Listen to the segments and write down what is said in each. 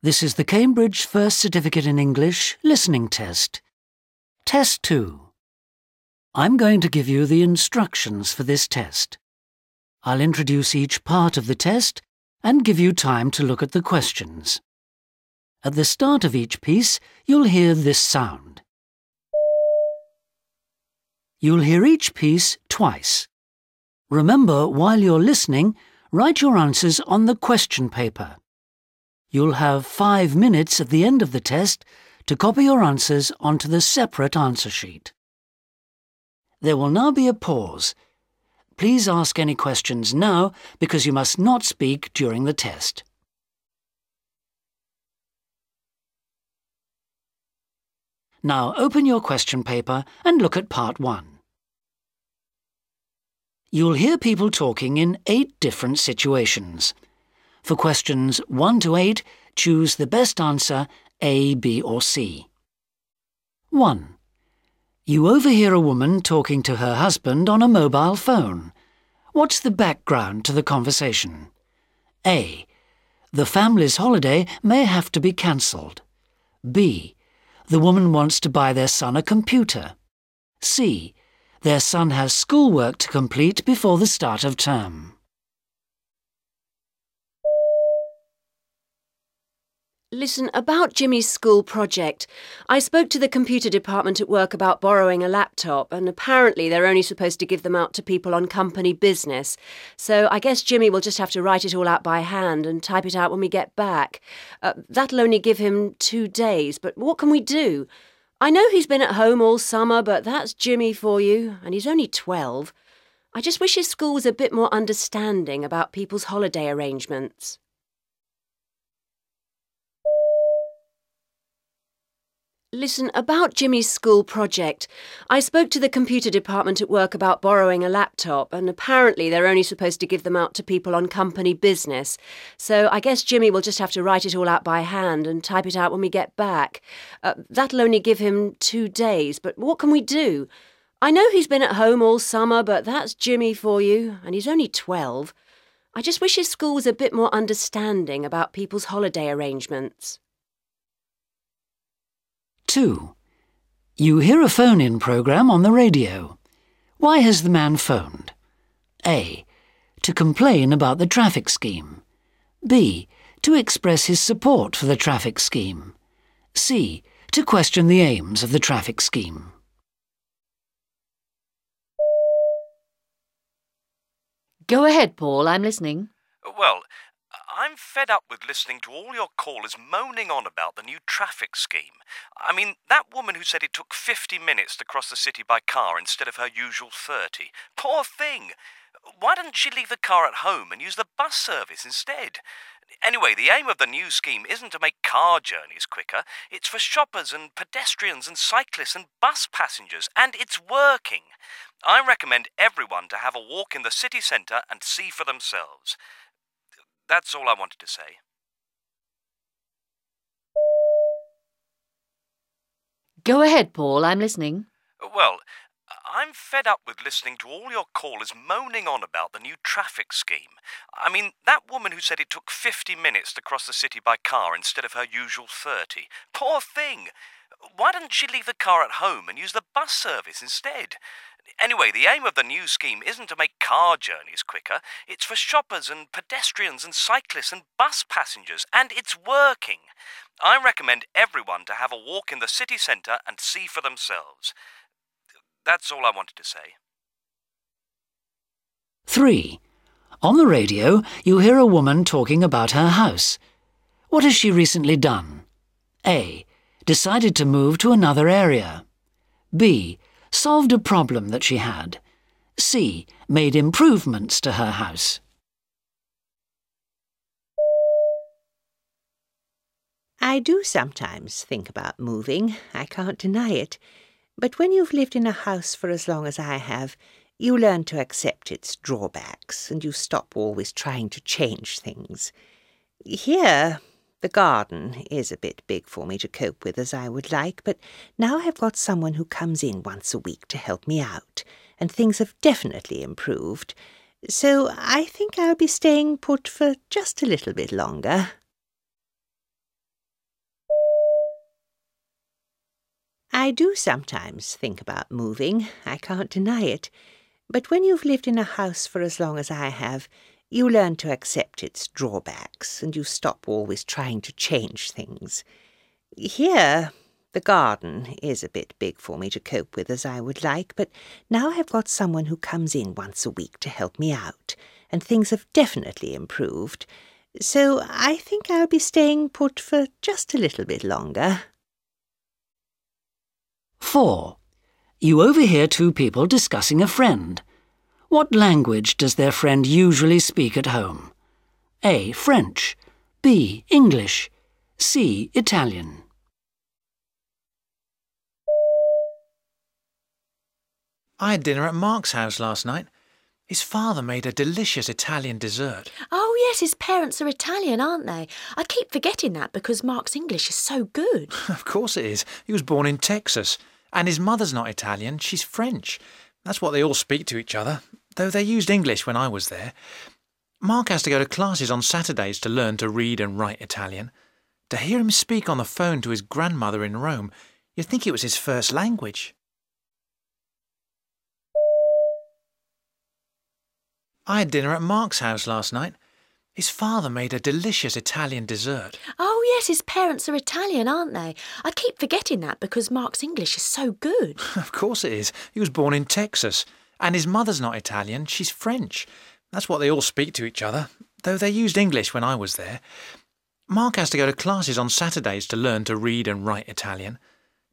This is the Cambridge First Certificate in English listening test. Test 2. I'm going to give you the instructions for this test. I'll introduce each part of the test and give you time to look at the questions. At the start of each piece, you'll hear this sound. You'll hear each piece twice. Remember, while you're listening, write your answers on the question paper. You'll have five minutes at the end of the test to copy your answers onto the separate answer sheet. There will now be a pause. Please ask any questions now because you must not speak during the test. Now open your question paper and look at part one. You'll hear people talking in eight different situations. For questions 1 to 8, choose the best answer A, B or C. 1. You overhear a woman talking to her husband on a mobile phone. What's the background to the conversation? A. The family's holiday may have to be cancelled. B. The woman wants to buy their son a computer. C. Their son has schoolwork to complete before the start of term. Listen, about Jimmy's school project. I spoke to the computer department at work about borrowing a laptop, and apparently they're only supposed to give them out to people on company business. So I guess Jimmy will just have to write it all out by hand and type it out when we get back. Uh, that'll only give him two days, but what can we do? I know he's been at home all summer, but that's Jimmy for you, and he's only 12. I just wish his school was a bit more understanding about people's holiday arrangements. Listen, about Jimmy's school project. I spoke to the computer department at work about borrowing a laptop, and apparently they're only supposed to give them out to people on company business. So I guess Jimmy will just have to write it all out by hand and type it out when we get back. Uh, that'll only give him two days, but what can we do? I know he's been at home all summer, but that's Jimmy for you, and he's only 12. I just wish his school was a bit more understanding about people's holiday arrangements. 2. You hear a phone-in programme on the radio. Why has the man phoned? A. To complain about the traffic scheme. B. To express his support for the traffic scheme. C. To question the aims of the traffic scheme. Go ahead, Paul, I'm listening. Well, I'm fed up with listening to all your callers moaning on about the new traffic scheme. I mean, that woman who said it took 50 minutes to cross the city by car instead of her usual 30. Poor thing! Why doesn't she leave the car at home and use the bus service instead? Anyway, the aim of the new scheme isn't to make car journeys quicker, it's for shoppers and pedestrians and cyclists and bus passengers, and it's working. I recommend everyone to have a walk in the city centre and see for themselves. That's all I wanted to say. Go ahead, Paul, I'm listening. Well, I'm fed up with listening to all your callers moaning on about the new traffic scheme. I mean, that woman who said it took 50 minutes to cross the city by car instead of her usual 30. Poor thing! Why didn't she leave the car at home and use the bus service instead? Anyway, the aim of the new scheme isn't to make car journeys quicker, it's for shoppers and pedestrians and cyclists and bus passengers, and it's working. I recommend everyone to have a walk in the city centre and see for themselves. That's all I wanted to say. 3. On the radio, you hear a woman talking about her house. What has she recently done? A. Decided to move to another area. B solved a problem that she had. C. Made improvements to her house. I do sometimes think about moving, I can't deny it. But when you've lived in a house for as long as I have, you learn to accept its drawbacks, and you stop always trying to change things. Here, the garden is a bit big for me to cope with as I would like, but now I've got someone who comes in once a week to help me out, and things have definitely improved. So I think I'll be staying put for just a little bit longer. I do sometimes think about moving, I can't deny it. But when you've lived in a house for as long as I have, you learn to accept its drawbacks and you stop always trying to change things. Here, the garden is a bit big for me to cope with as I would like, but now I've got someone who comes in once a week to help me out, and things have definitely improved. So I think I'll be staying put for just a little bit longer. 4. You overhear two people discussing a friend. What language does their friend usually speak at home? A. French. B. English. C. Italian. I had dinner at Mark's house last night. His father made a delicious Italian dessert. Oh, yes, his parents are Italian, aren't they? I keep forgetting that because Mark's English is so good. Of course it is. He was born in Texas. And his mother's not Italian, she's French. That's what they all speak to each other, though they used English when I was there. Mark has to go to classes on Saturdays to learn to read and write Italian. To hear him speak on the phone to his grandmother in Rome, you'd think it was his first language. I had dinner at Mark's house last night. His father made a delicious Italian dessert. Oh, yes, his parents are Italian, aren't they? I keep forgetting that because Mark's English is so good. Of course it is. He was born in Texas. And his mother's not Italian, she's French. That's what they all speak to each other, though they used English when I was there. Mark has to go to classes on Saturdays to learn to read and write Italian.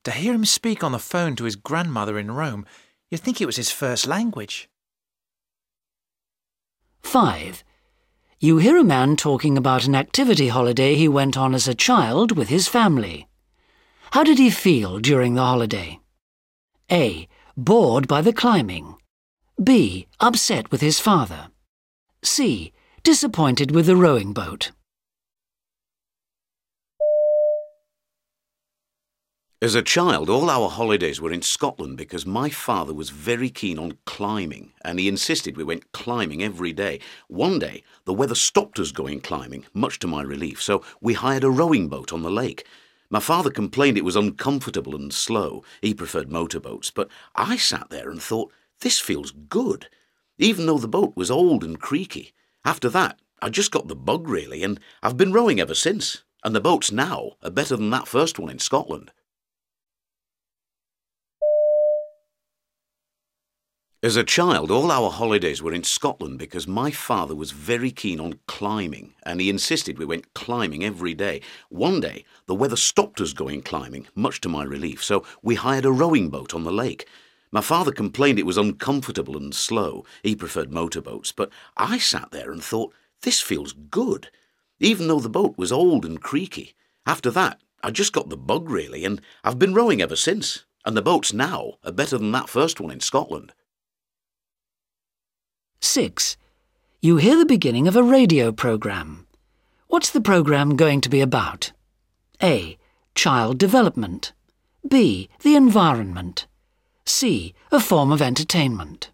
To hear him speak on the phone to his grandmother in Rome, you'd think it was his first language. 5. You hear a man talking about an activity holiday he went on as a child with his family. How did he feel during the holiday? A. Bored by the climbing. B. Upset with his father. C. Disappointed with the rowing boat. As a child, all our holidays were in Scotland because my father was very keen on climbing and he insisted we went climbing every day. One day, the weather stopped us going climbing, much to my relief, so we hired a rowing boat on the lake. My father complained it was uncomfortable and slow. He preferred motorboats, but I sat there and thought, this feels good, even though the boat was old and creaky. After that, I just got the bug really, and I've been rowing ever since. And the boats now are better than that first one in Scotland. As a child, all our holidays were in Scotland because my father was very keen on climbing and he insisted we went climbing every day. One day, the weather stopped us going climbing, much to my relief, so we hired a rowing boat on the lake. My father complained it was uncomfortable and slow. He preferred motorboats, but I sat there and thought, this feels good, even though the boat was old and creaky. After that, I just got the bug really, and I've been rowing ever since. And the boats now are better than that first one in Scotland. 6. You hear the beginning of a radio program. What's the program going to be about? A. Child development. B. The environment. C. A form of entertainment.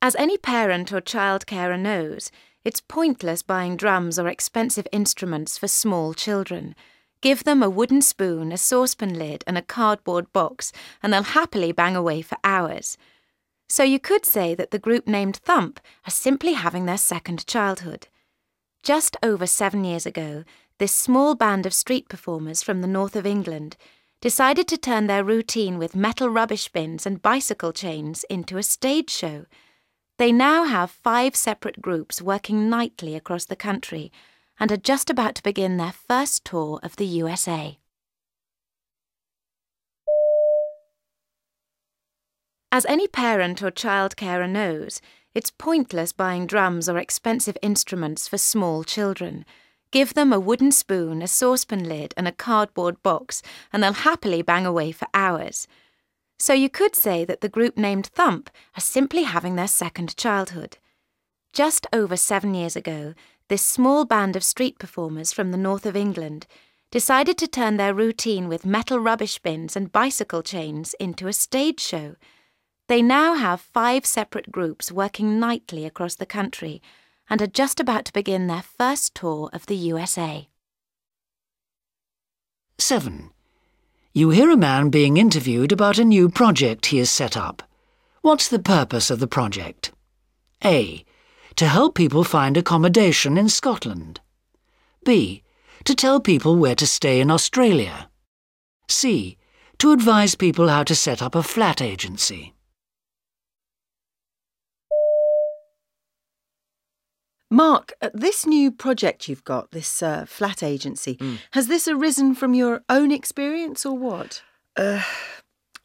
As any parent or child carer knows, it's pointless buying drums or expensive instruments for small children. Give them a wooden spoon, a saucepan lid, and a cardboard box, and they'll happily bang away for hours. So you could say that the group named Thump are simply having their second childhood. Just over seven years ago, this small band of street performers from the north of England decided to turn their routine with metal rubbish bins and bicycle chains into a stage show. They now have five separate groups working nightly across the country and are just about to begin their first tour of the USA. As any parent or child carer knows, it's pointless buying drums or expensive instruments for small children. Give them a wooden spoon, a saucepan lid, and a cardboard box, and they'll happily bang away for hours. So you could say that the group named Thump are simply having their second childhood. Just over seven years ago, this small band of street performers from the north of England decided to turn their routine with metal rubbish bins and bicycle chains into a stage show. They now have five separate groups working nightly across the country and are just about to begin their first tour of the USA. 7. You hear a man being interviewed about a new project he has set up. What's the purpose of the project? A. To help people find accommodation in Scotland. B. To tell people where to stay in Australia. C. To advise people how to set up a flat agency. Mark, this new project you've got, this uh, flat agency, has this arisen from your own experience or what? Uh,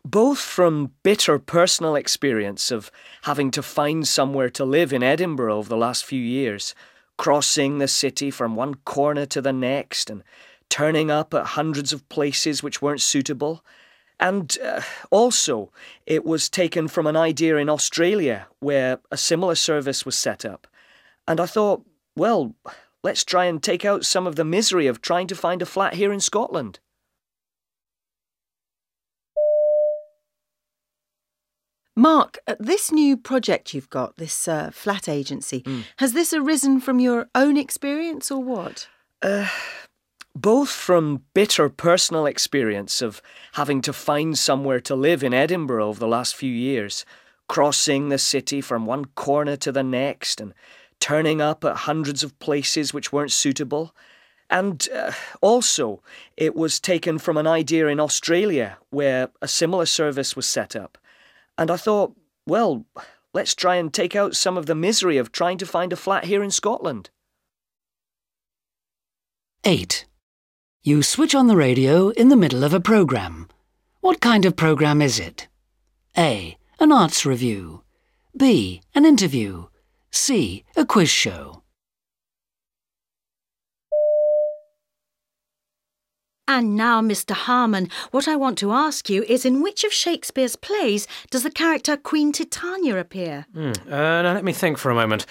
both from bitter personal experience of having to find somewhere to live in Edinburgh over the last few years, crossing the city from one corner to the next and turning up at hundreds of places which weren't suitable. And uh, also, it was taken from an idea in Australia where a similar service was set up. And I thought, well, let's try and take out some of the misery of trying to find a flat here in Scotland. Mark, uh, this new project you've got, this uh, flat agency, has this arisen from your own experience or what? Uh, both from bitter personal experience of having to find somewhere to live in Edinburgh over the last few years, crossing the city from one corner to the next and turning up at hundreds of places which weren't suitable. And uh, also, it was taken from an idea in Australia where a similar service was set up. And I thought, well, let's try and take out some of the misery of trying to find a flat here in Scotland. 8. You switch on the radio in the middle of a programme. What kind of programme is it? A. An arts review. B. An interview. C. A quiz show. And now, Mr. Harmon, what I want to ask you is in which of Shakespeare's plays does the character Queen Titania appear? Hmm, uh, now let me think for a moment.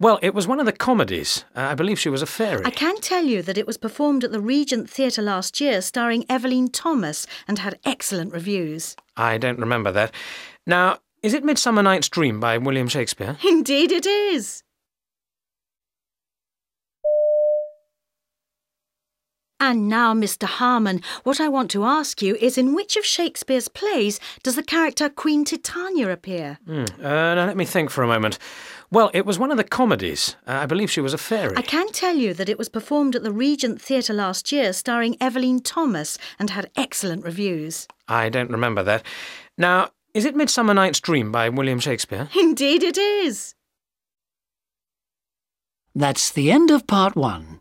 Well, it was one of the comedies. Uh, I believe she was a fairy. I can tell you that it was performed at the Regent Theatre last year starring Eveline Thomas and had excellent reviews. I don't remember that. Now, is it Midsummer Night's Dream by William Shakespeare? Indeed it is. And now, Mr. Harmon, what I want to ask you is in which of Shakespeare's plays does the character Queen Titania appear? Hmm, uh, now let me think for a moment. Well, it was one of the comedies. Uh, I believe she was a fairy. I can tell you that it was performed at the Regent Theatre last year starring Eveline Thomas and had excellent reviews. I don't remember that. Now, is it Midsummer Night's Dream by William Shakespeare? Indeed it is. That's the end of part one.